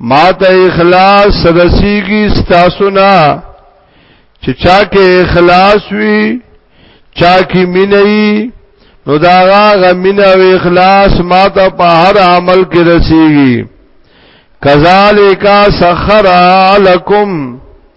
ما ته اخلاص رسیږي ستاسو نه چې چا کې اخلاص وي چا کې مینې نو دا هغه مینه او اخلاص ما ته په هر عمل کې رسیږي کذالک سخر لکم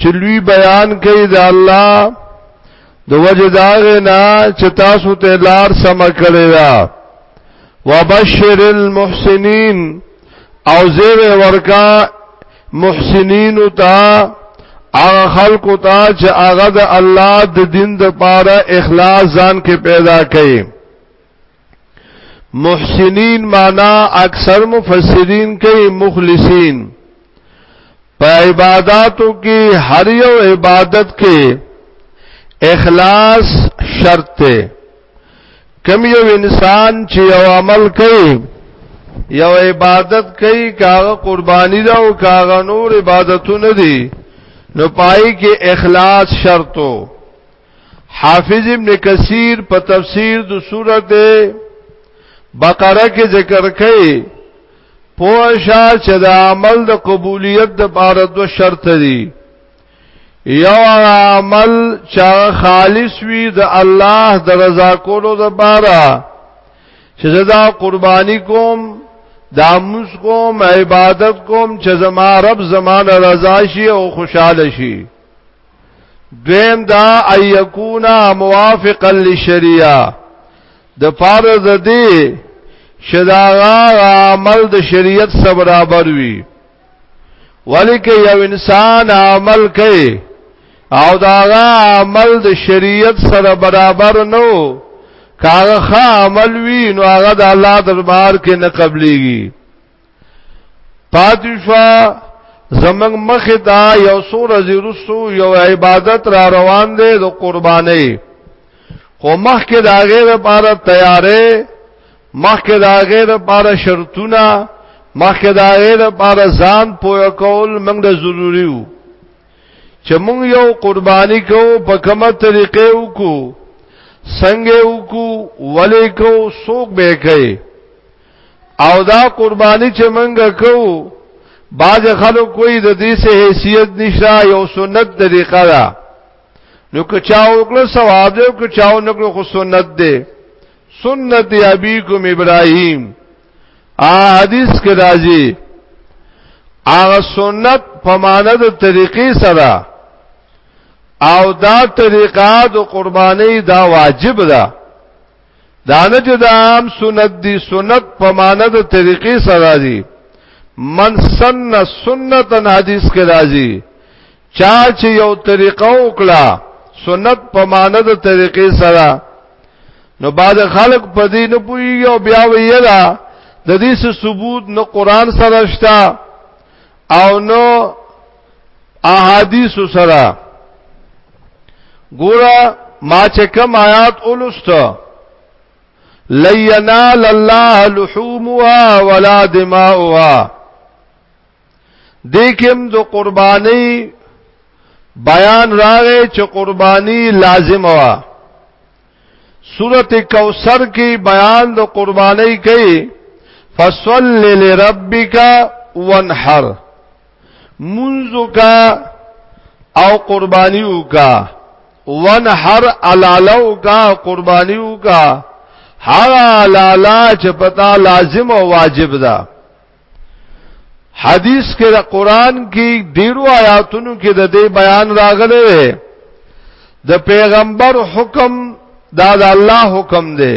چې لوی بیان کوي د الله د وجه داغه نه چې تاسو ته لار سم کړی دا وبشر المحسنین او زیر ورکا محسنین تا هغه خلق تا چې هغه د الله د دین د پاره اخلاص ځان کې پیدا کړي محسنین معنا اکثر مفسرین کوي مخلصین په عبادتو کې هر یو عبادت کې اخلاص شرط دی کم یو انسان چې یو عمل کوي یو عبادت کوي کاغه قرباني دا او کاغه نور عبادتونه دي نو پای کې اخلاص شرطو حافظ ابن کثیر په تفسیر د سورته بقره کې ذکر کړي پوښا چې د عمل د قبولیت د بار دو شرط دي یو عمل چې خالص وي د الله د رضا کولو د بارا چې زدا قرباني کوم دا موس کوم عبادت کوم چې زما رب زما رضا شي او خوشاله شي دویم دا ایکونا موافقا للشریعه د فارض دی شداغا عمل د شریعت سره برابر وي ولیکه یو انسان عمل کوي او داغا عمل د شریعت سره برابر نو کاغه عمل وی نو هغه د الله دربار کې نه قبليږي پاتشوا زمنګ مخ دا یو سور زیرسو یو عبادت را روان دی د قربانې خو مخ کې دا غیر لپاره تیارې مخ کې دا غیر لپاره شرطونه مخ کې دا غیر لپاره ځان پویا کول موږ د ضروری وو چې موږ یو قرباني کو په کومه طریقې وکړو څنګه وکړو ولې کو سوق به کوي او دا قرباني چې منګه کوو باز خلک کوئی د دې سه حیثیت نشته یو سنت طریقه ده نو که چا وکړو ثواب دی که چا نکړو خو سنت دی سنت ابيکم ابراهيم ا حدیث کې راځي هغه سنت په معنی د طریقې سره او دا طریقه د قرباني دا واجب ده دانه چې دا عام سنت دی سنت په معنا د طریقې سره راځي من سن سنتن حدیث کې راځي چا چې یو طریقه وکړه سنت په معنا د طریقې سره نو بعد خلق په دې نه پوي او بیا ویلا د دې ثبوت نه قران سره شته او نو احادیث سره ګوره ما چې کوم آیات اولسته لینال الله لحومها ولا دماؤها دیکم دو قربانی بیان راغې چې قربانی لازم وا سورته کوثر کې بیان د قربانی کوي فصل لربک وانحر منزو کا او قربانیو کا ونحر علالو کا قربانیو کا هر علالا چې پتا لازم او واجب ده حدیث کې د قران کې ډیرو آیاتونو کې د دې بیان راغلی دی د پیغمبر حکم دا د الله حکم دی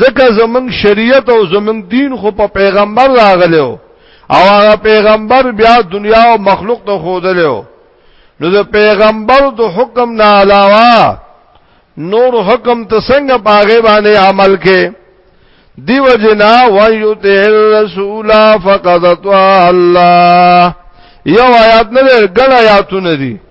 ځکه زمنګ شریعت او زمنګ دین خو په پیغمبر راغلی او هغه پیغمبر بیا دنیا او مخلوق ته خودلو نو د پیغمبر د حکم نه علاوه نور حکم ته څنګه باغې باندې عمل کې دیو جنا ویطع الرسول فقد طاع الله یو آیات نه ګڼ آیاتونه دي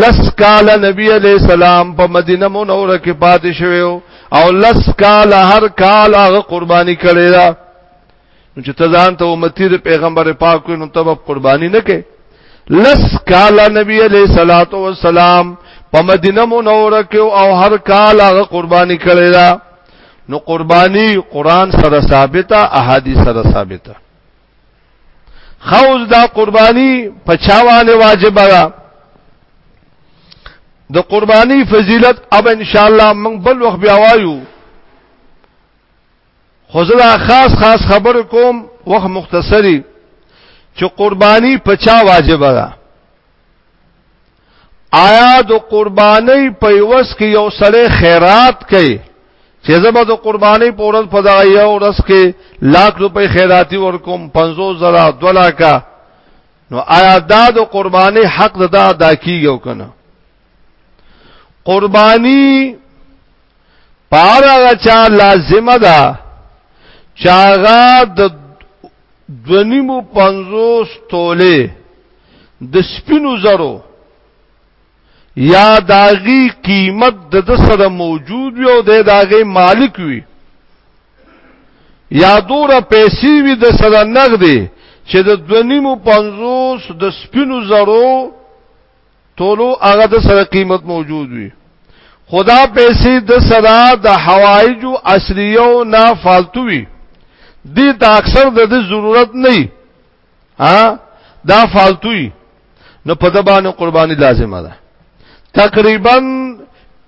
لس کال نبی علیہ السلام په مدینه منوره کې پاتې شوی او لس کال هر کال هغه قرباني کړی دا نو چې ته ځان ته امتی د پیغمبر پاک نو ته قرباني نه کې لس کال نبی علیہ الصلات والسلام په مدینه منوره کې او هر کال هغه قرباني کړی دا نو قرباني قران سره ثابته احادیث سره ثابته خوز دا قربانی په چاوانه واجب ده د قربانی فضیلت اب ان شاء الله من بل وخت بیا وایو خو زه خاص خاص خبر کوم وخت مختصری چې قربانی په چا واجب ده آیا د قرباني په وس کې یو سړی خیرات کوي چې زبر د قرباني په ورځ په دغه یو ورځ کې لاک روپۍ خیراتی ورکوم 50 زره دولا کا نو آیا دا د قرباني حق د ادا کیږي او کنه قرباني پارا چا لازمه ده چاغه د دونیمو پنځوس تولې د سپینو زرو یا داغي قیمت د د سره موجود وي او د داغي مالک وي یا دوره پیسې وي د سره نغدي چې د دونیمو پنځوس د سپینو زرو ټولو هغه د سره قیمت موجود وي خدا پیسې د سره د حوایج او اصليو نه فالتو وي دي ته اکثر د ضرورت نه ها دا فالتو وي نو په د باندې قرباني لازمه ده تقریبا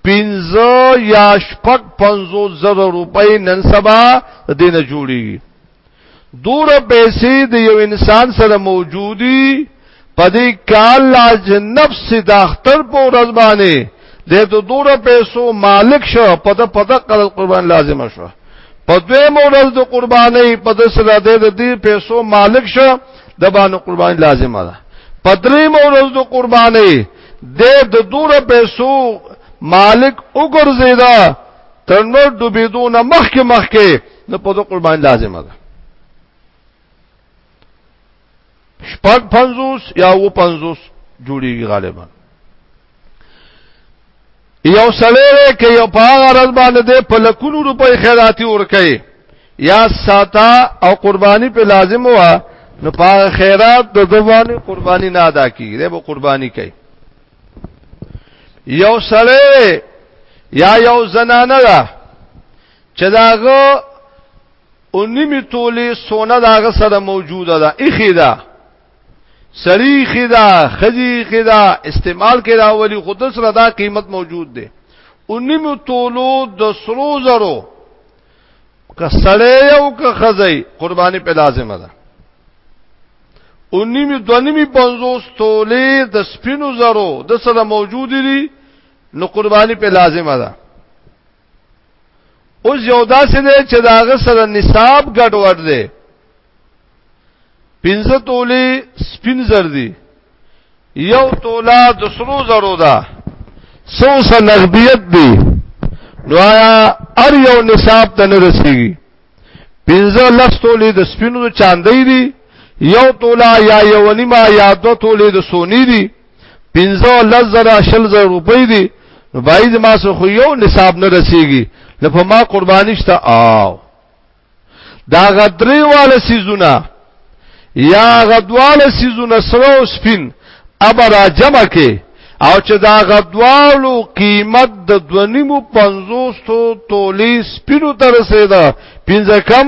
15 یا شپږ 50 زره روپۍ نن سبا دینه جوړیږي دور پیسې د یو انسان سره موجودي پدې کال لاج نفس د اختر په ورځ باندې د دو دور پیسو مالک شو په د پدق قربان لازم شو په دوی مورز د قرباني په د سره د دې پیسو مالک شو د باندې قربان لازم ده په درې مورز د قرباني د د دور پیسو مالک وګرځیدا تر نو ډوبېدو نه مخکې مخکې نو په دو قربان لازمه ده شپږ پنځوس یا و پنځوس جوړیږي غالبا یو سړی کې یو په هغه ورځ باندې د په لکونو روپۍ خیراتي ورکړي یا ساته او قرباني په لازم و نو په خیرات د دوانه قرباني نه ادا کیږي د به قرباني کوي یو سړی یا یو زنانه ده چې داغه اونیمه توله سونه داغه سره موجوده ده اخی ده سری خدا خجی خدا استعمال کړه ولی خود سره دا قیمت موجود ده اونیمه توله د سرو زرو که سړی او که خزی قربانی په لازمه ده اونیمه دونیمه 50 توله د سپینو زرو د سره موجود دي نو قربانی په لازمه ده اوس یو داسې دی چې دا غ سره نصاب ګډ وډ دی پنځه تولې سپین زر دی یو تولا د سرو زرو ده سو سه نغدیت دی نو آیا ار یو نصاب ته نه رسیږي پنځه لس تولې د سپینو چاندې دي یو تولا یا یو نیمه یا دو تولې د سونی دي پنځه لزره شل زره روپۍ دي نو باید ما سو خو یو نصاب نه رسیږي نو په ما قرباني شته آو دا غدری والا سیزونه یا غدواله سیزونه سره او سپین ابرا جمع کې او چې دا غدوالو قیمت د 2.5 تولې سپینو تر رسیدا پنځه کم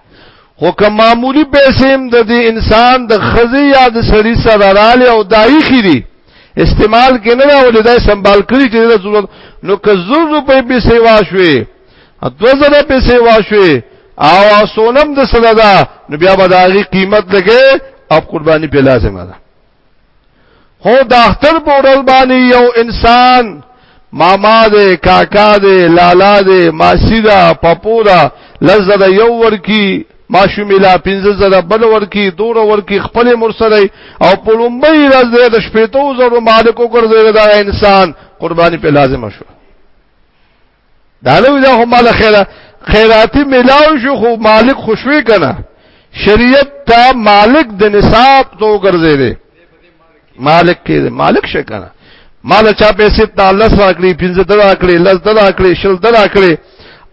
خو که معمولی پیسې هم د دې انسان د خزي یا د سړي سره رااله او دایي خېری استعمال کې نه راولې دای سنبال کړی چې د ضرورت نو که زر روپۍ به سیوا شوي اتو زره به سیوا شوي او سونم د سره دا نو بیا به د هغه قیمت لګي او قرباني په لازمه ده هو د اختر په ورځ باندې یو انسان ماما دې کاکا دې لالا دې ماسی دا پپو دا لزه دا یو ورکی ماشومی لا 15000 بل ورکی دور ورکی خپل مرسره او په لومبۍ ورځ دې د شپېتو زرو مالکو ګرځي دا انسان قرباني په لازم شو دا نو دا هم مال خیره خیراتی ملاو شو خو مالک خوشوي کنه شریعت ته مالک د نصاب تو ګرځې دي مالک کې مالک شي کنه مال چا پیسې ته الله سره کړی پنځه دلا کړی لز دلا کړی شل دلا کړی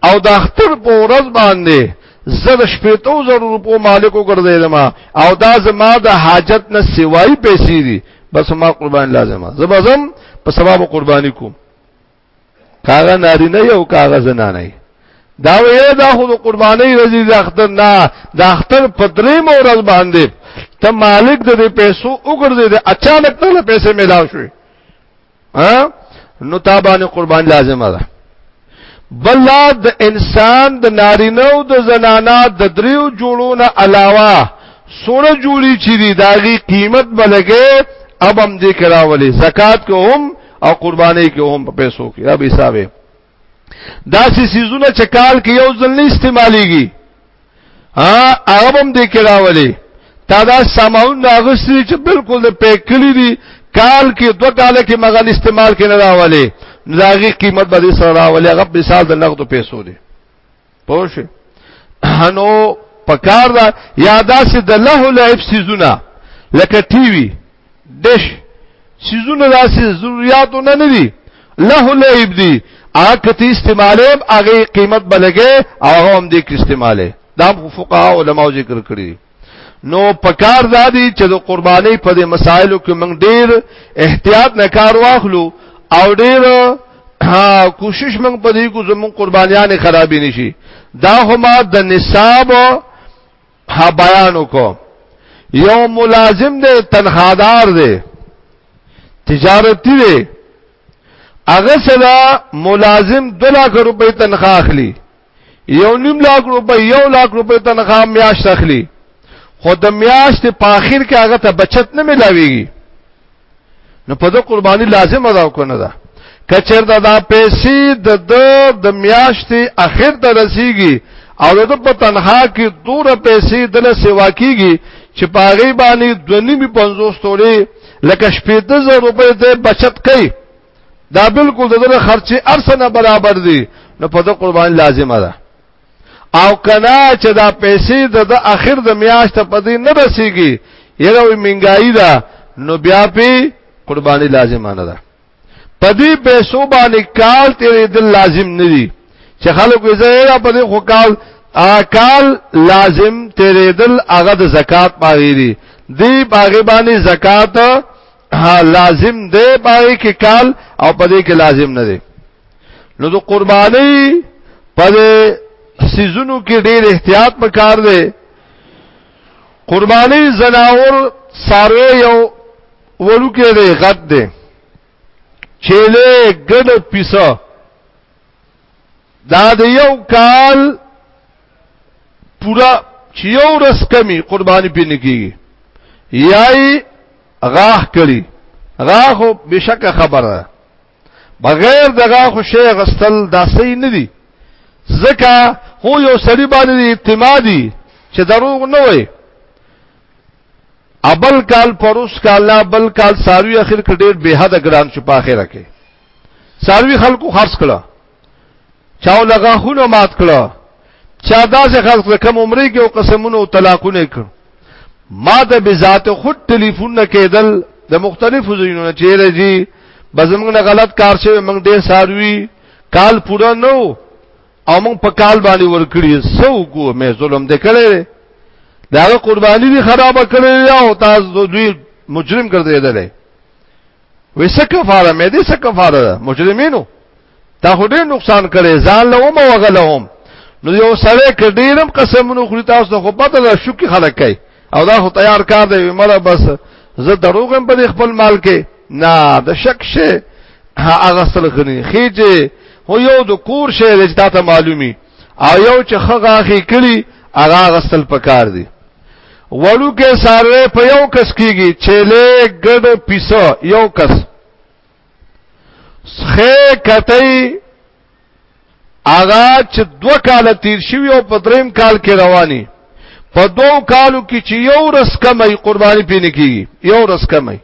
او د اختر په ورځ باندې زر شپېتو زر روپو مالکو ګرځیدم ما او دا زما د حاجت نه سیوای پیسې دي بس ما قربان لازمه زبزم په سبب قرباني کوم کاغه نارینه یو کاغه زنانه دا وی دا خو قرباني رضی د اختر نه د اختر په درې مورز باندې ته مالک د پیسو وګرځي د اچانک ته پیسې ملاو شوې ها نو تابانه قربان لازمه ده بل د انسان د نارینه او د زنانا د دریو جوړونه علاوه سونه جوړی چي دي داغي قیمت بلګې اب هم دې کراولې زکات کو هم او قرباني کې هم په پیسو کې یا به حساب دا سې سيزونه چې کال کې یو ځل نه استعماليږي ها هغه هم دې کراولې تا دا سامون ناغسري چې بالکل د پیکلي دي کال کې دوه کال کې مغل استعمال کې نه راولې ناغي قیمت به سره راولې هغه به سال د نقد پیسو دي پوه شئ نو پکار دا یا داسې د له لعب سیزونه لکه ټي وي ډش سیزونه داسې ضرورتو نه نه دي له لعب دي هغه کتی استعماله هغه قیمت بلګه هغه هم دې کې استعماله دا فقها علماء ذکر کړی نو پکار دادی چې د قرباني په دې مسایلو کې موږ ډیر احتیاط نه کار واخلو او ډیر کوشش موږ په دې کو زموږ قربانيان خرابې نشي دا هما د نصاب ها بیانو کو یو ملازم دی تنخادار دی تجارتی دی هغه سره ملازم 2 لک روپۍ تنخواه اخلي یو نیم لاک روپې یو لاک روپې تنخواه میاشت اخلي خو د میاشت په اخر کې هغه ته بچت نه ملاويږي نو په دغه قرباني لازم ادا وکنه ده کچر دا, دا پیسې د د میاشت اخر ته رسیږي او د په تنها کې دوره پیسې د له سیوا کیږي چې پاغي باندې 2550 تورې لکه 15000 روپۍ د بچت کوي دا بالکل دغه خرچه ارسنه برابر دي نو په دغه قربان لازمه ده او کنا چې دا پیسې د اخر د میاشت په دې نه رسیږي یره وي منګای ده نو بیا په قرباني لازمه نه ده په دې پیسو باندې کال تیرې د لازم نه دي چې خلکو یې زړه په دې خو کال اکال لازم تیرې د هغه د زکات پاري دي دی باغی باندې زکات ها لازم دی باغی کې کال او پدې کې لازم نه دی نو د قرباني پدې سيزونو کې ډېر احتیاط پکار دی قرباني زناور ساروی یو ورکه دی غد دی چيله ګډ پیسه دا د یو کال پورا چې یو ورځ کمی قرباني پینې کیږي یای غاخ کړي غاخ بشک خبره بغیر د غاخ شی غستل داسې نه دي زکه هو یو سړي باندې اعتمادي چې دروغ نه وي ابل کال پروس کال لا بل کال ساروی اخر کډیر به حد ګران شپه اخره کې ساروی خلکو خرڅ کړه چاو لغه خونو مات کړه چا داسې خلک کم عمرې کې او قسمونو او طلاقونه کړ ما د بذات خود ټلیفون نه کېدل د مختلفو ځایونو نه چیرې جی بزمنګ نه غلط کار شوی موږ ډېر ساروی کال پورا نو او موږ په کال باندې ورکړی سو کو مې ظلم دې کړې دا قرباني دي خراب کړې او تاسو دوی مجرم ګرځېدلې وې څه کفاره مې دې څه کفاره ده مجرمینو تا خو ډېر نقصان کړي ځان له ومه وغلهم نو یو سره کډیرم قسمونو خوري تاسو خو پته ده شو کې خلک کوي او دا خو تیار کار دی مړه بس زه دروغم په خپل مال کې نه د شک شه هغه سره غني خېجه هو یو د کور شه چې تاسو معلومي او یو چې خغه اخی کړي هغه غسل پکار دي وړو کې ساره په یو کس کېږي چيله ګډ پیسو یو کس خې کتای اغا چې دو کال تیر شوی او په دریم کال کې رواني په دوو کالو کې چې یو رس کمې قرباني پینې کیږي یو رس کمې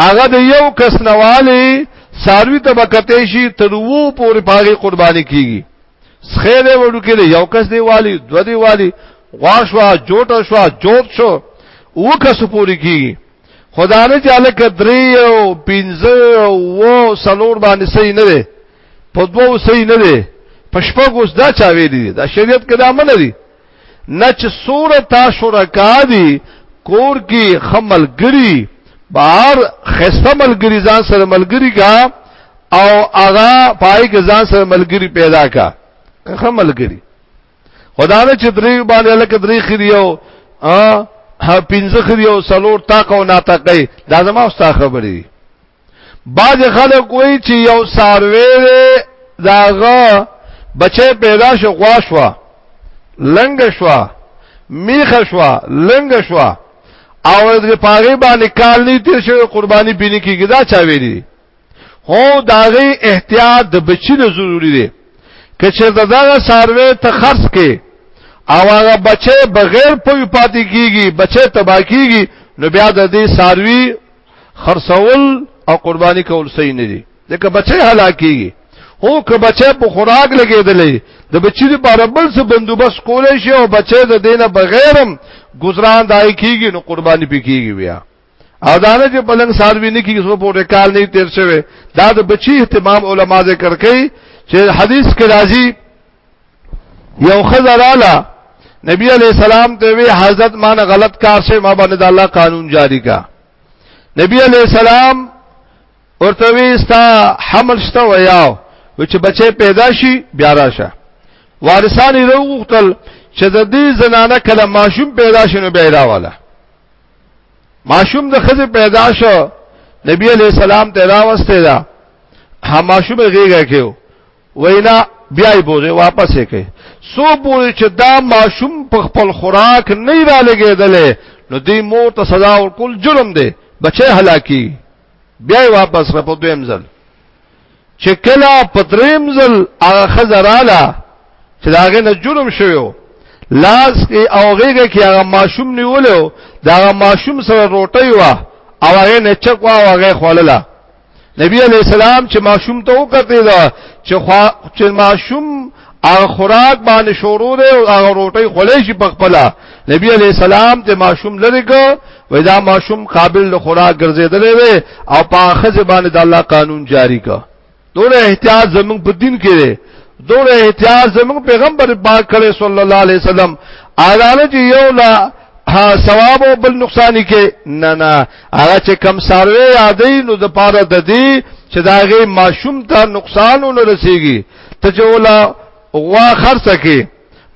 هغه د یو کس نواله ساروی ته بکته شي تر وو پورې پاغي قرباني کیږي سخه دی وړو کې یو کس دی والی دو دی والی غواښوا جوټه شو جوړ شو و کس پورې کیږي خدانه چې الک درې او پنځه او سلور باندې صحیح نه دی په دوو صحیح نه دی پښپګوس دا چا ویلي دا شریعت کې دا منه دي نه چې سوره تا شرکا دي کور کې خمل ګری بهر خسته ملګری ځان سره ملګری کا او هغه پای کې ځان سره ملګری پیدا کا خمل ګری خدا نه چې درې باندې لکه درې خریو ا پنځه خریو سلور تا کو نه تا کوي دا زما واست خبرې بعض خلک وایي چې یو ساروی دی داغه بچی پیدا شو غوا شو لنګ شو میخ شو لنګ شو او د پاغي باندې کال نه تیر شوی قرباني پینې کیږي دا چا ویلي هو داغي احتیاط د بچی له ضروری دی که چېرته دغه ساروی ته خرڅ کې او هغه بچی بغیر پوی پاتې کیږي بچی تبا کیږي نو بیا د دې ساروی خرڅول او قرباني کول صحیح نه دي ځکه بچي هلاکیږي هو که بچي په خوراک لګیدلې د بچي لپاره بل څه بندوبست کولای شي او بچي د دینه بغیرم گزاران دای کیږي نو قرباني پکېږي بیا اذانه چې بلنګ ساروی نه کیږي سو په کال نه تیر شوی دا د بچي اهتمام علما ذکر کوي چې حدیث کې راځي یو خزراله نبی علیہ السلام ته وی حضرت مان غلط کار سے ما باندې الله قانون جاری کا نبی علیہ السلام ورته وی ستا حمل شته ویاو و چې بچي پیدا شي بیا راشه وارثان یې وغوښتل چې د دې زنانه کله ماشوم پیدا شنو بیا راواله ماشوم د خزه پیدا شو نبی علی السلام ته راوسته دا هم ماشوم غیږه کېو وینا بیا یې بوزي واپس یې کوي سو پوری چې دا ماشوم په خپل خوراک نه را لګېدلې نو دې مور ته سزا ورکول جرم دی بچي هلاکی بیا یې واپس را په دویم ځل چې کله په دریم ځل هغه خزراله چې داغه نه جرم شویو لاس کې او غیږه کې هغه ماشوم نیولیو دا ماشوم سره روټي وا او هغه نه چکوا او هغه خولله نبی علیہ السلام چې ماشوم ته وکړی دا چې خوا چې ماشوم هغه خوراک باندې شروع دی او هغه روټي خولې شي پخپلا نبی علیہ السلام ته ماشوم لری کو وای دا ماشوم قابل له خوراک ګرځیدل وی او په اخذ باندې د الله قانون جاری کو دوله احتیاط زمون په دین کې دی دوله احتیاط زمون پیغمبر پاک کړي صلی الله علیه وسلم اعلان چې یو لا ثواب او بل نقصان کې نه نه هغه چې کم ساروي یادې نو د پاره د دې چې داغه ماشوم ته نقصان ونه رسیږي ته چې ولا غوا خرڅه کې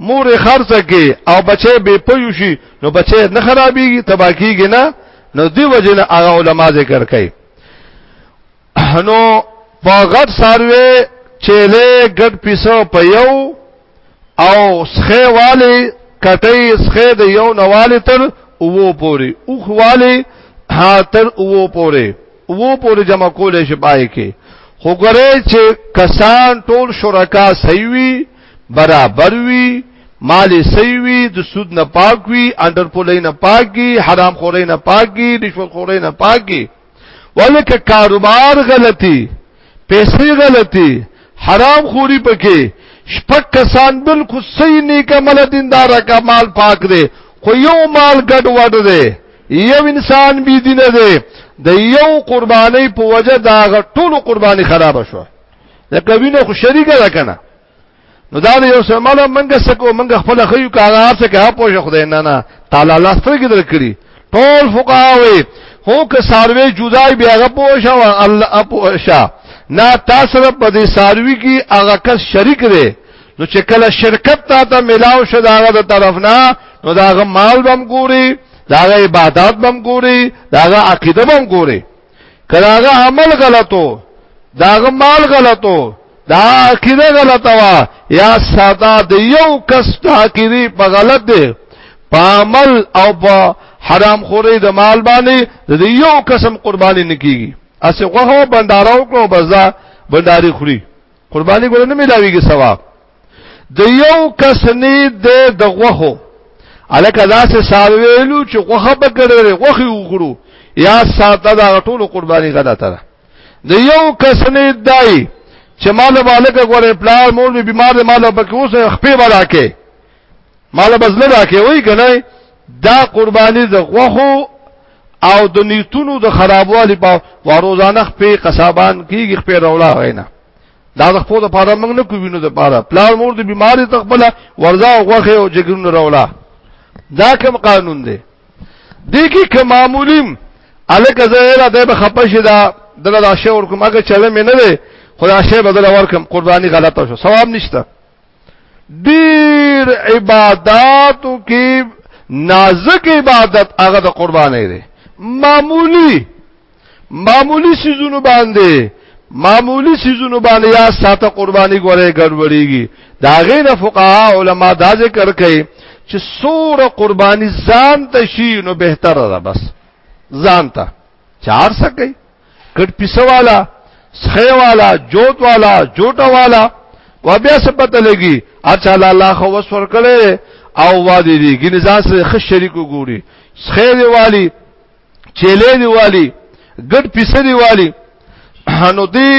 مور خرڅه کې او بچي به پيو شي نو بچي نه خرابيږي تبا کیږي نه نو دی وجنه هغه علما ذکر کوي نو په غټ ساروي چيله ګډ پیسو په یو او سخه والی کټي سخه د یو نوالی تر وو پوری او خوالی ها تر وو پوری وو پوری جمع کول شي پای کې خو ګره چې کسان ټول شرکا سیوی برابر وی مال سیوی د سود نه پاک وی انډر پولې نه پاکي حرام خورې نه پاکي رشوت خورې نه پاکي ولکه کاروبار غلطي پیسې غلطي حرام خوري پکې شپک کسان بالکل صحیح نیک عمل دیندار کا مال پاک دی خو یو مال ګډ وډ دی یو انسان بی دینه دی د یو قربانی په وجه دا ټول قربانی خراب شو لکه وینه خو شریکه ده کنه نو دا یو څه مله منګه سکو منګه خپل خيو کارار څه کاه پوجا خدای نه نه تعالی الله سترګې درکړي ټول فقاوي هو که ساروي جدای بیا غ پوجا او الله اپوشا نه تاسو په دې ساروي کې هغه کس شریک دی نو چې کله شرکت تا ته ملاو شو داغه د طرف نه نو داغه مال بم ګوري داغه عبادت بم ګوري داغه عقیده بم ګوري کداغه عمل غلطو داغه مال غلطو دا عقیده غلطه وا یا ساده د یو کس د عقیده په غلط دی په عمل او په حرام خوري د مال باندې د یو قسم قرباني نکېږي اسه غوه بندارو کو بزا بنداري خوري قرباني ګور نه ملاويږي ثواب د یو کس نه د دغوخو الکه داسې سارویلو چې غوخه بګړې غوخي وګړو یا ساته دا ټول قرباني غلطه ده د یو کس نه دای چې مال مالک غوړې پلار مور به بیمار مال په کې اوسه خپې ولا کې مال بزله دا کې وای کنه دا قرباني د غوخو او د نیتونو د خرابوالي په وروزانه خپې قصابان کیږي خپې رولا غینا دا د خپل لپاره موږ نه کوو وینو لپاره پلار مور د بیماری تخپل ورزا او غوخه او جګرونه راولا دا کوم قانون دی دې کې کوم معمولیم الکه زهره د خپش دا دغه دا شی ورکوم هغه چله مې نه دی خدا شی بدل ورکم قرباني غلطه شو ثواب نشته ډیر عبادتو کې نازک عبادت هغه د قرباني دی معمولی معمولی سيزونو باندې معمولی سيزونو باندې یا ساته قرباني غوړې ګډوډيږي دا غینه فقها علما دا ذکر کوي چې سور قرباني ځان ته شي نو بهتره ده بس ځان ته چار سکے کټ پیسه والا سخه والا جوت والا جوټه والا و بیا څه پته لګي اچھا الله خو وسور کړي او وادي دي ګنځان سره خش شریکو ګوري سخه دی والی چيلې دی والی ګډ پیسې دی والی نو دی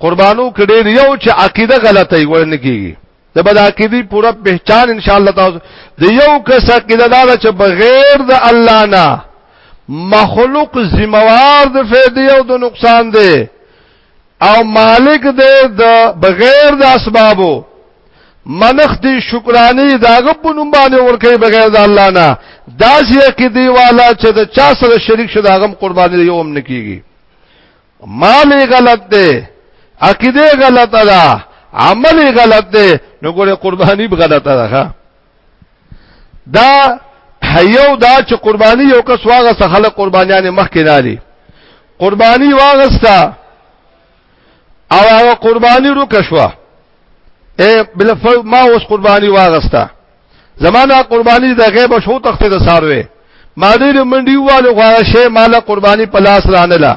قربانو کړي یو چې عقیده غلطه وي ورنه کیږي د بد عقیدی پوره پہچان ان شاء الله تاسو د یو کس عقیده دار چې بغیر د الله نه مخلوق ذمہوار د فائدې او د نقصان دی او مالک دې د بغیر د اسبابو منختی شکرانی داغه په نوم باندې ورکه بغیر د الله نه داس یې کې دی والا چې د چا سره شریک شې داغه قرباني یو هم نکېږي مال غلط دی عقیده غلطه ده عمل غلط دی نو ګوره قرباني به غلطه ده دا یو دا چې قرباني یو کس واغه سره خلک قربانيان مخ کې نه دي قرباني واغستا او هغه قرباني رو کښوا اے بل ما اوس قرباني واغستا زمانہ قرباني د غیب شو تخته د ساروي ما دې منډي والو غواړم شی مال قرباني پلاس رانه لا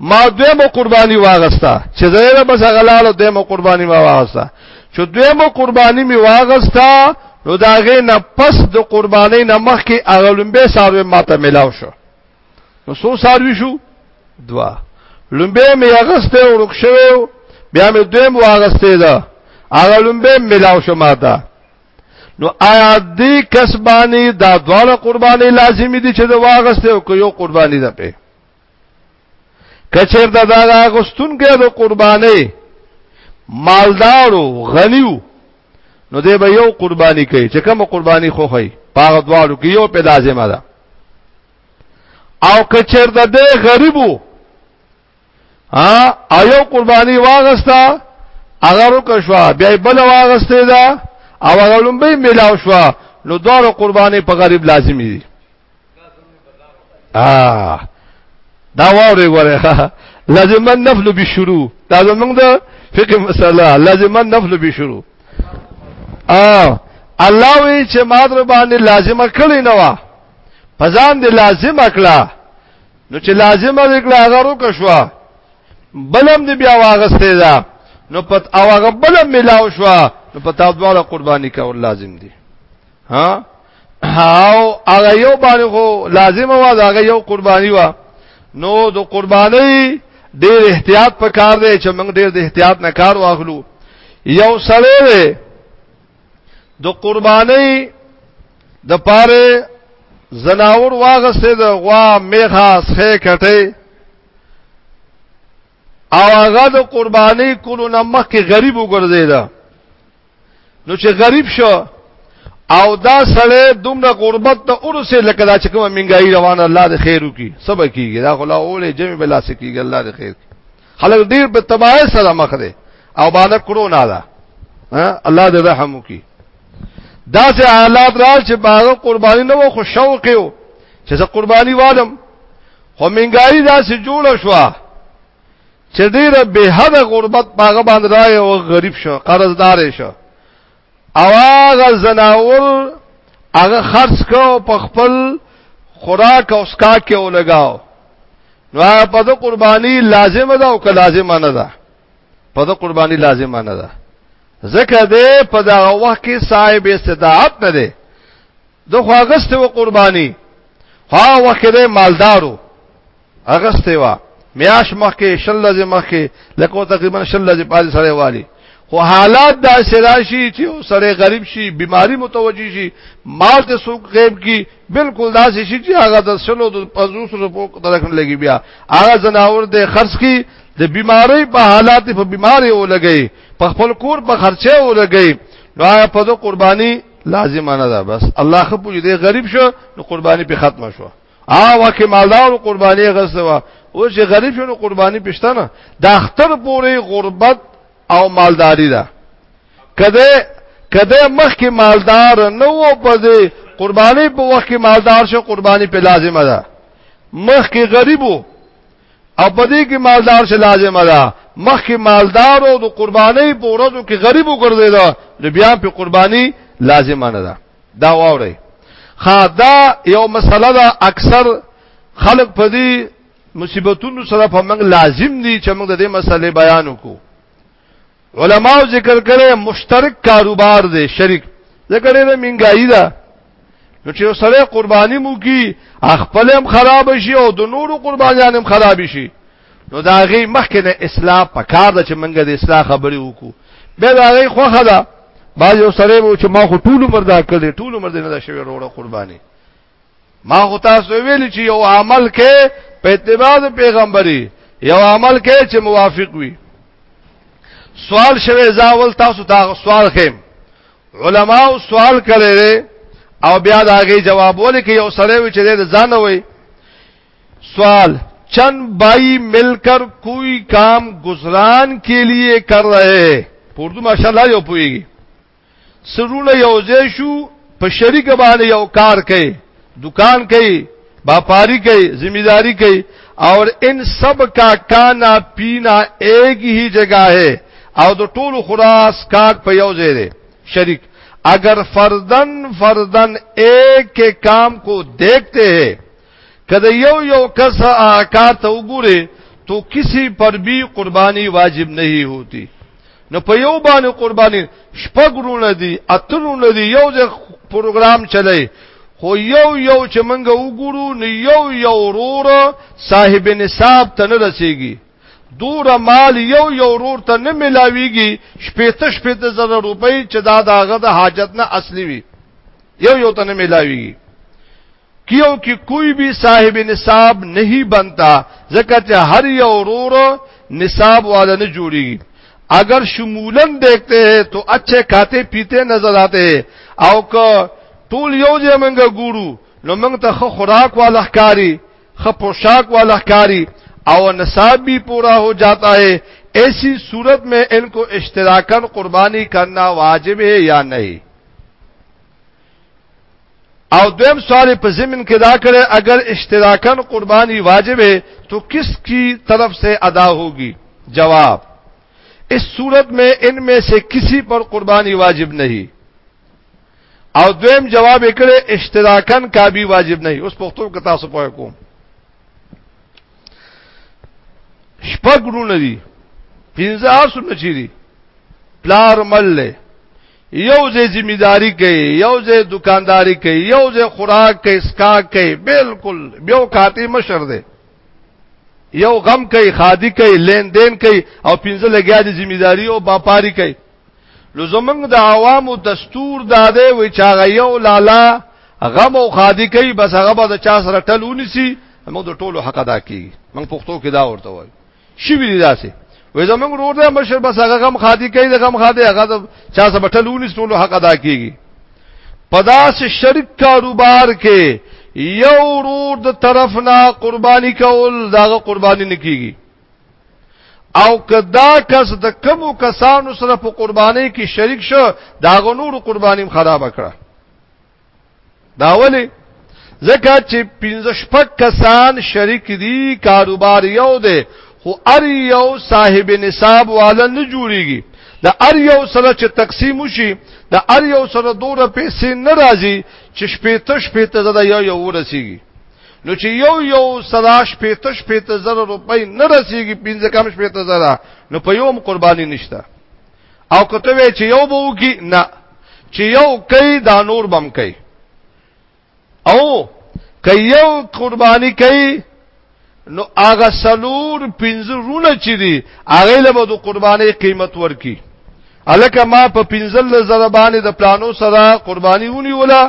ما دویمه قرباني واغستا چې زه بس غلالو دویمه قرباني ما واغستا چې دویمه قرباني می واغستا نو داغه نه پس د قرباني نه مخکې اغلمبه ساروي ماته ملاو شو نو سو ساروي شو دوا لمبه می اغسته او رخصو بیا می دویم واغسته ده هغه لمبه ملاو شو ماته نو آیا دې کسبانی دا دواړه قرباني لازمی دي چې د واغسته او یو قرباني ده په کچر دا دا غستون کې د قربانې مالدارو غنیو نو دی به یو قرباني کوي چې کوم قرباني خو هي پاغه دواړو کې یو پیدا ځما ده او کچر دا د غریبو ها ایو قرباني واغستا اگر وکښوا بیا بل واغستې ده او هغه لومبه ملاو شو نو دوه قرباني په غریب لازمي دي ا دا واره وره لازم نفل به شروع دا زمونږ د فقه مسله لازم نفل به شروع ا الله وی چې مادر باندې لازمه کړی نه وا پزان دې لازم کړه نو چې لازم وکړه هغه روکه شو بلم دې بیا واغستې ده نو پت او هغه بلم ملاو شو نو پتا دواړه قرباني کول لازم دي ها او هغه یو باندې خو لازم و دا هغه یو قرباني و نو د قرباني ډېر احتیاط پکار دی چې موږ ډېر د احتیاط نه کار واخلو یو سره د قرباني د پاره زناور واغسته د غوا میخه سخه کټي او هغه د قرباني کولو نمک غریب وګرځیدا نو چې غریب شو او دا سړی دومره غربت ته ورسې لکه دا چې کومه منګای روانه الله د خیر وکي سبا کیږي دا خلا اولې جمع بلا سکیږي الله د خیر خلک ډیر په تباہی سره مخ دي او باندې کرونا ده الله دې رحم وکي دا سه حالات را چې باغ قرباني نه و خو شوق یو چې زه قرباني والم خو منګاری دا سه جوړ شو چې ډیره به حد غربت باغ باندې راي او غریب شو قرضدار شو او هغه زناور هغه خرج کو په خپل خوراک او اسکا کې ولګاو نو په د قرباني لازم ده او که لازم نه ده په د قرباني لازم نه ده ځکه دې په دا وخت کې صاحب استطاعت نه ده د خواغست و قرباني ها وخت دې مالدارو اغسته وا میاش مخکې شل لزه مخکې لکه تقریبا شل لزه پاتې سره والی خو حالات دا سراشي چې سره غریب شي بیماری متوجي شي مال ته سوق غیب کی بالکل دا شي چې هغه د سلو د 500 روپو درکن لګي بیا هغه زناور د خرڅ کی د بیماری په حالات په بیماری ولګي په خپل کور په خرچه ولګي نو هغه په قرباني لازم نه ده بس الله خپل دې غریب شو نو قرباني په ختمه شو ا وکه مالدار قرباني غسوا او چې غریب شنو قرباني پښتنه د اختر پورې غربت او مالداری ده کده کده مخ کې مالدار نه و پځې قرباني په وخت کې مالدار شو قرباني په لازمه ده مخ کې غریبو او پدې کې مالدار شې لازمه ده مخ کې مالدار او د قرباني په ورځو کې غریبو ګرځیدا نو بیا په قرباني لازمه نه ده دا واوري خا دا یو مسله دا اکثر خلق په دې مصیبتونو سره په موږ لازم دي چې موږ د دې مسلې بیان وکړو علماو ذکر کړي مشترک کاروبار دی شریک ذکر یې منګایي ده نو چې سره قرباني مو کی خپل هم خراب شي او د نورو قربانيان هم خراب شي نو دا غي مخکې نه اصلاح پکار ده چې منګه د اصلاح خبرې وکړو به دا غي خوخه ده با یو سره وو چې ما خو ټول عمر دا کړی ټول عمر دې نه دا شوی وروړه قرباني ما خو تاسو ویل چې یو عمل کې په اتباع پیغمبري یو عمل کې چې موافق وي سوال شوه زاول تاسو ته سوال خیم علماو سوال کړي او بیا دا غي جواب ولې کې یو سره وي چې د ځان وي سوال چند بائی مل کر کوئی کام گزران کے لیے کر رہے پوردو ماشاءاللہ یو پویږي سرونه یو ځای شو په شریک باندې یو کار کوي دکان کوي باپاری کوي ذمہداری کوي اور ان سب کا کانا پینا ایک ہی جگہ ہے او د ټولو خلاص کار په یو ځای دی شریک اگر فردن فردن ایک کام کو دیکھتے ہیں کله یو یو کس کار ته وګوره تو کسی پر بی قربانی واجب نہیں ہوتی نو په یو باندې قربانی شپګرونه دي اترونه دي یو ځ پروګرام چلای خو یو یو چې موږ وګورو نو یو یو ورور صاحب نصاب ته نه رسیږي دور مال یو یو ورور ته نه ملاویږي شپېته شپېته زره روپۍ چې دا داغه د حاجت نه اصلي وي یو یو ته نه ملاویږي کیو کې کوئی به صاحب نصاب نه بنتا ځکه چې هر یو ورور نصاب والا نه جوړیږي اگر شمولن دیکھتے ہیں تو اچھے کھاتے پیتے نظر آتے ہیں او که ټول یو ځای منګ ګورو نو موږ ته خو خوراک والا ښکاری خو پوشاک والا ښکاری او نصاب بھی پورا ہو جاتا ہے ایسی صورت میں ان کو اشتراکن قربانی کرنا واجب ہے یا نہیں او دویم سوال په زمين کې دا کړي اگر اشتراکن قرباني واجب ہے تو کس کی طرف سے ادا ہوگی جواب اس صورت میں ان میں سے کسی پر قربانی واجب نہیں او دویم جواب کړي اشتراکن کا بھی واجب نہیں اوس پښتو کې تاسو پوهه کوم شپږ رونه دي پنځه آسونه چي دي پلار مل له یو ځای ذمہ داری کوي یو ځای دکانداری کوي یو ځای خوراک کوي سکا کوي بالکل یو کاتی مشر دی یو غم کوي خادي کوي لین دین کوي او پنځه لګیا دي ذمہ داری او باپاری کوي لزمنګ د عوامو دستور داده وی چاغه یو لالا غم او خادي کوي بس هغه به د چا سره ټلونی سي موږ د ټولو حق ادا کیږي موږ پښتو کې دا ورته وایو شوی دی داسې وې زمونږ ورور دی مشر بس هغه غم خادي کوي د غم خادي هغه چا سره بټلونی ټول حق ادا کیږي پداس شرک کاروبار کې یو ورور د طرف نه قرباني کول داغه قرباني نکېږي او کدا کس د کمو کسانو سره په قرباني کې شریک شو داغه نور قرباني خراب کړه دا ولی زکه چې پنځه شپږ کسان شریک دي کاروبار یو دی خو ار یو صاحب نصاب والا نه جوړیږي د ار یو سره چې تقسیم وشي د ار یو سره دوره پیسې ناراضي چې شپېته شپېته زده یو یو ورسیږي نو چې یو یو سره شپېته شپېته زره روپۍ ناراضيږي پنځه کم شپېته زره نو په یوم قرباني نشته او کته وی چې یو به وکي نه چې یو کوي دا نور بم کوي او که یو قرباني کوي نو هغه سلور پنځه رونه چي دي هغه له به د قرباني قیمت ورکي الکه ما په پنځل زره باندې د پلانو سره قرباني ونی ولا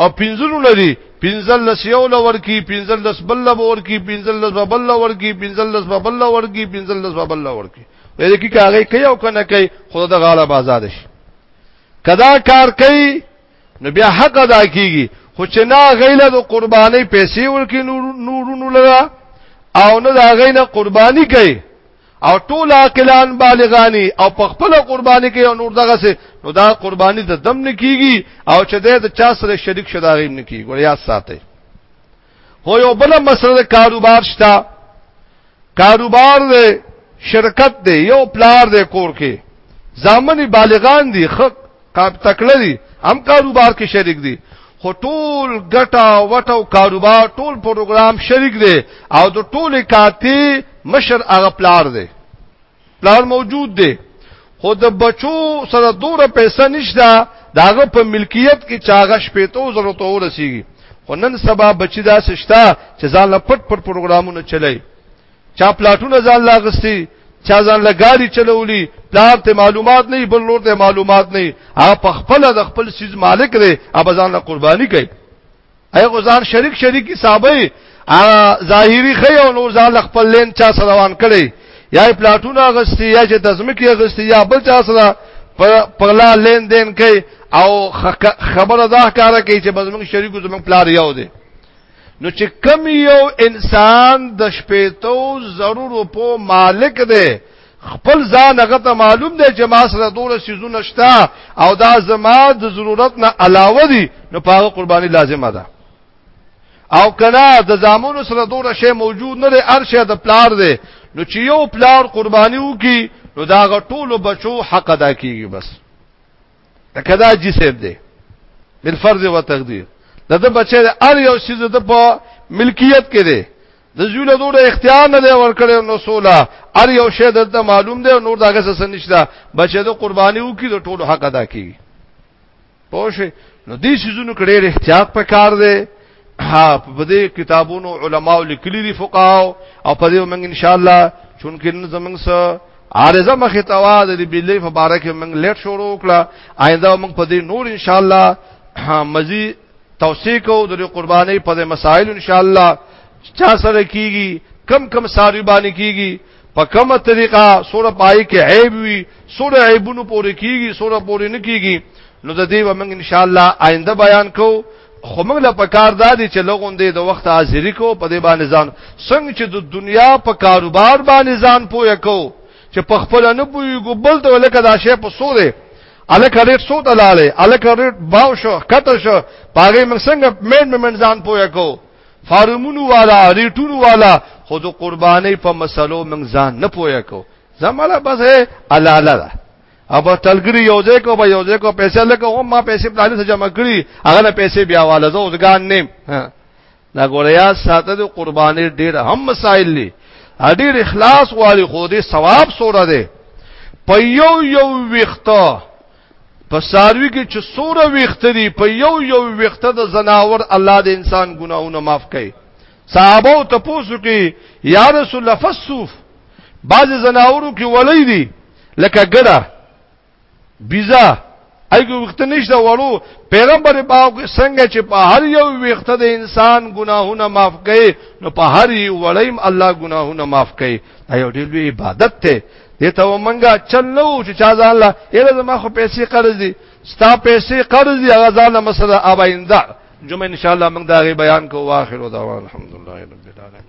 او پنځلو لري پنځل لس یو لور کی پنځل لس بل لور کی پنځل لس بل لور کی پنځل لس بل لور کی پنځل لس بل لور کی ویل کی کاغه کوي او کنه کوي خود د غالب آزاد شي کدا کار کوي نو بیا حق ادا کیږي خو چې نا غیله د قرباني پیسې ورکی نورونو لرا او نه دا غیله قرباني کوي او ټول عاقلان بالغانی او په خپل قرباني کې او نور دغه سه نو دا قرباني د دم نه کیږي او چې د چا سره شریک شداریم نه کیږي ور یاد ساتي هو یو بل مسله کاروبار شتا کاروبار دی شرکت دی یو پلار دی کور کې ځامنی بالغان دي خ قاب تکړه دي هم کاروبار کې شریک دي خو ټول ګټه وټو کاروبار ټول پروګرام شریک دی او د ټول کاتی مشر هغه پلار دی پلار موجود دی خو د بچو سره دوره پیسې نشته داغه په ملکیت کې چاغه شپېتو زره ته ورسیږي خو نن سبا بچی دا سشتا چې ځان لپټ پر پروګرامونه چلای چا پلاټونه ځان لا غستی چا ځان لا ګاډي چلولي پلار ته معلومات نه بل نور ته معلومات نه هغه په خپل د خپل سیز مالک دی اب ځان لا قرباني کوي اي غزان شریک شریک حسابي ظاهري خي او نور ځان لا خپل لین چا روان کړي یا پلاټونه غستی یا چې دزمکی غستی یا بل چا سره پغلا لین دین کوي او خبره دا ښکاره کوي چې بزمن شریکو زمون پلار یو دی نو چې کم یو انسان د شپېتو ضرورو په مالک دی خپل ځان هغه ته معلوم دی چې ما سره دوه سيزونه شته او دا زما د ضرورت نه علاوه دي نو په قرباني لازمه ده او کنا د زامونو سره دوه شی موجود نه دی ارشه د پلار دی نو چې یو پلار قرباني وکي نو دا غټولو بچو حق ادا کیږي بس لکه دا جی صاحب دی بل فرض و تقدیر دا د بچی د ار یو شیز د په ملکیت کې دی د زوی له دوه اختیار نه دی ورکړی نو سولا ار یو شی د معلوم دی نور داګه څه نشته بچی د قرباني وکي د ټولو حق ادا کوي پوه نو دې شیزونو کړي احتیاط پکار دی ها په دې کتابونو علماو لیکلي دي فقهاو او په دې موږ ان شاء الله چونکه نن زمنګ سره عارضه مخه توا د بجلی په باره کې موږ لیټ شروع کړه آینده موږ په دې نور ان شاء الله مزي توسیع کو د قرباني په مسائل ان شاء الله چا سره کیږي کم کم ساری باندې کیږي په کومه طریقه سوره پای کې عیب وي سوره عیبونو پورې کیږي سوره پورې نه کیږي نو د دې ومنګ ان شاء الله آینده بیان کو خو موږ له پکار دادی چې لغوندې د وخت حاضری کو په دې باندې ځان څنګه چې د دنیا په کاروبار باندې ځان پوهه کو چې په خپل نه پوي ګبل ته لکه دا شی په سوره الک ریټ سو ته لاله الک ریټ باو شو کته شو پاره موږ څنګه مېن مېن ځان پوهه کو فارمونو والا ریټونو والا خود قرباني په مسلو موږ ځان نه پوهه کو زماله بس الاله ابا تلګری یو ځای کو به یو ځای کو پیسې لکه او ما پیسې پلان ته جمع کړی هغه نه پیسې بیا والا زو ځګان نیم دا ګوریا ساته د قرباني ډیر هم مسائل دي ډیر اخلاص غواړي خو دې ثواب سوره ده په یو یو ویخته په ساروی کې چې سوره ویخته دي په یو یو ویخته د زناور الله د انسان ګناونه معاف کړي صحابه ته پوسو کې یا رسول الله فسوف بعض زناورو کې ولې دي لکه ګډه بيزا ایګو وخت نشته وړو پیغمبر پاک څنګه چې په هر یو وخت د انسان ګناهونه معاف کړي نو په هر یو وړیم الله ګناهونه معاف کړي دا یو ډېر لوی عبادت ته دته ومنګه چلو چې چا ځان الله یره زما خو پیسې قرض دي ستا پیسې قرض دي هغه ځان مسله اباینده جمعه ان شاء الله موږ دا غي بیان کوو واخر او دا الحمدلله رب العالمین